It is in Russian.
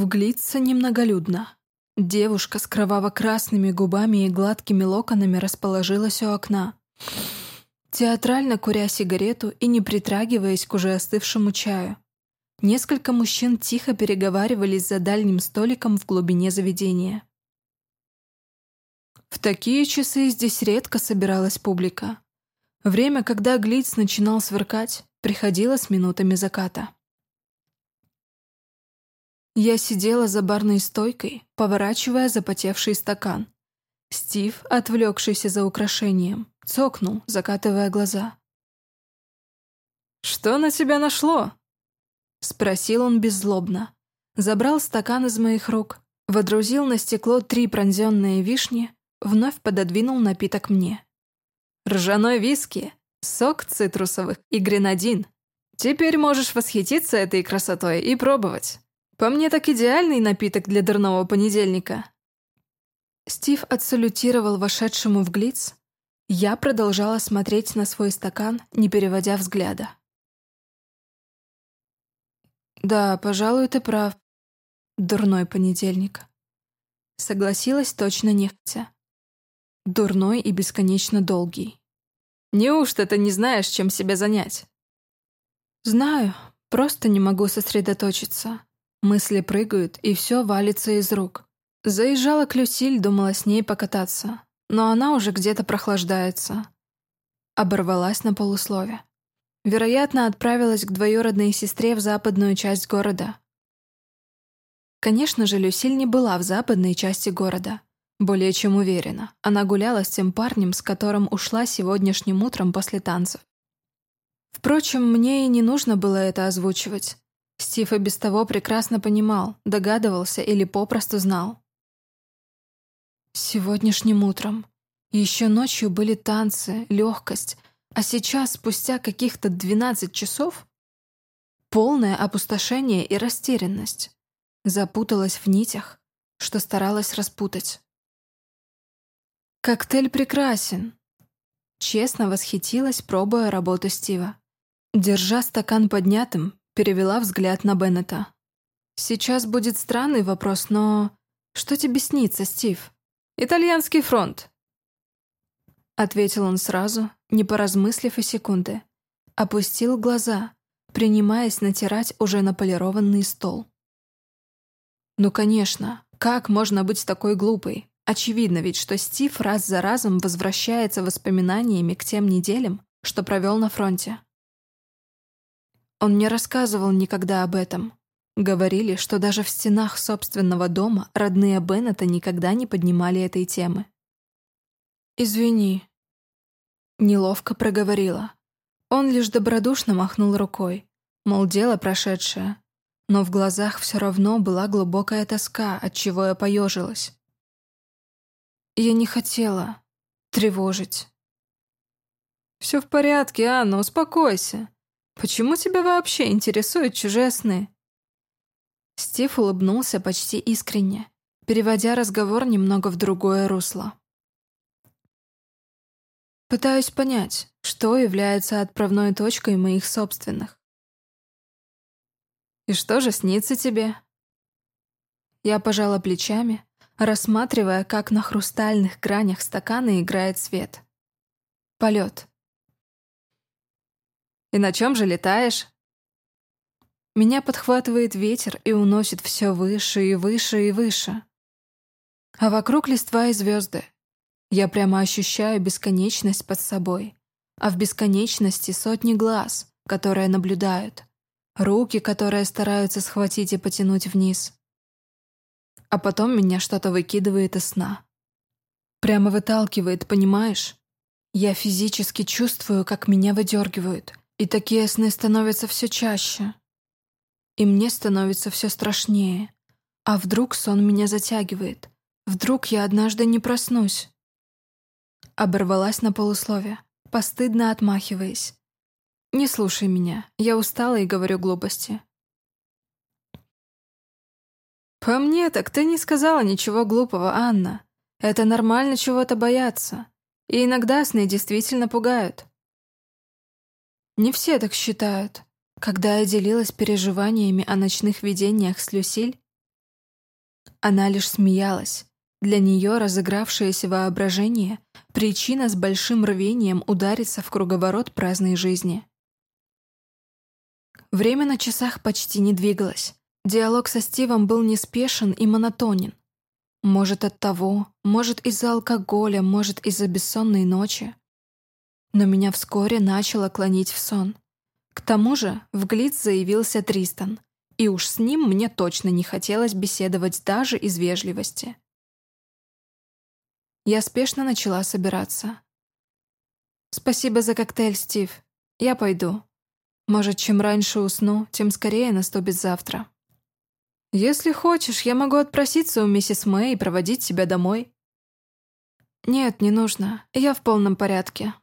В Глитце немноголюдно. Девушка с кроваво-красными губами и гладкими локонами расположилась у окна. Театрально куря сигарету и не притрагиваясь к уже остывшему чаю. Несколько мужчин тихо переговаривались за дальним столиком в глубине заведения. В такие часы здесь редко собиралась публика. Время, когда Глиц начинал сверкать, приходило с минутами заката. Я сидела за барной стойкой, поворачивая запотевший стакан. Стив, отвлекшийся за украшением, цокнул, закатывая глаза. «Что на тебя нашло?» Спросил он беззлобно. Забрал стакан из моих рук, водрузил на стекло три пронзенные вишни, вновь пододвинул напиток мне. «Ржаной виски, сок цитрусовых и гренадин. Теперь можешь восхититься этой красотой и пробовать. По мне так идеальный напиток для дурного понедельника». Стив отсалютировал вошедшему в глиц. Я продолжала смотреть на свой стакан, не переводя взгляда. «Да, пожалуй, ты прав. Дурной понедельник». Согласилась точно нехотя. Дурной и бесконечно долгий. «Неужто ты не знаешь, чем себя занять?» «Знаю, просто не могу сосредоточиться. Мысли прыгают, и все валится из рук. Заезжала к Люсиль, думала с ней покататься, но она уже где-то прохлаждается». Оборвалась на полуслове. Вероятно, отправилась к двоюродной сестре в западную часть города. Конечно же, Люсиль не была в западной части города. Более чем уверена, она гуляла с тем парнем, с которым ушла сегодняшним утром после танцев. Впрочем, мне и не нужно было это озвучивать. Стив и без того прекрасно понимал, догадывался или попросту знал. Сегодняшним утром. Еще ночью были танцы, легкость — а сейчас, спустя каких-то 12 часов, полное опустошение и растерянность. Запуталась в нитях, что старалась распутать. «Коктейль прекрасен!» Честно восхитилась, пробуя работу Стива. Держа стакан поднятым, перевела взгляд на Беннета. «Сейчас будет странный вопрос, но... Что тебе снится, Стив?» «Итальянский фронт», — ответил он сразу, не поразмыслив и секунды. Опустил глаза, принимаясь натирать уже наполированный стол. Ну, конечно, как можно быть такой глупой? Очевидно ведь, что Стив раз за разом возвращается воспоминаниями к тем неделям, что провел на фронте. Он не рассказывал никогда об этом. Говорили, что даже в стенах собственного дома родные Беннета никогда не поднимали этой темы. «Извини», Неловко проговорила. Он лишь добродушно махнул рукой, мол, дело прошедшее. Но в глазах все равно была глубокая тоска, от чего я поежилась. Я не хотела тревожить. «Все в порядке, Анна, успокойся. Почему тебя вообще интересуют чужие сны?» Стив улыбнулся почти искренне, переводя разговор немного в другое русло. Пытаюсь понять, что является отправной точкой моих собственных. «И что же снится тебе?» Я пожала плечами, рассматривая, как на хрустальных гранях стакана играет свет. Полет. «И на чем же летаешь?» Меня подхватывает ветер и уносит все выше и выше и выше. А вокруг листва и звезды, я прямо ощущаю бесконечность под собой, а в бесконечности сотни глаз, которые наблюдают, руки, которые стараются схватить и потянуть вниз. А потом меня что-то выкидывает из сна. Прямо выталкивает, понимаешь? Я физически чувствую, как меня выдергивают, и такие сны становятся все чаще. И мне становится все страшнее. А вдруг сон меня затягивает? Вдруг я однажды не проснусь? Оборвалась на полуслове, постыдно отмахиваясь. «Не слушай меня, я устала и говорю глупости». «По мне, так ты не сказала ничего глупого, Анна. Это нормально чего-то бояться. И иногда сны действительно пугают». Не все так считают. Когда я делилась переживаниями о ночных видениях с Люсиль, Она лишь смеялась. Для нее разыгравшееся воображение — причина с большим рвением удариться в круговорот праздной жизни. Время на часах почти не двигалось. Диалог со Стивом был неспешен и монотонен. Может, от того, может, из-за алкоголя, может, из-за бессонной ночи. Но меня вскоре начало клонить в сон. К тому же в Глиц заявился Тристан, и уж с ним мне точно не хотелось беседовать даже из вежливости. Я спешно начала собираться. «Спасибо за коктейль, Стив. Я пойду. Может, чем раньше усну, тем скорее наступит завтра». «Если хочешь, я могу отпроситься у миссис Мэй и проводить тебя домой». «Нет, не нужно. Я в полном порядке.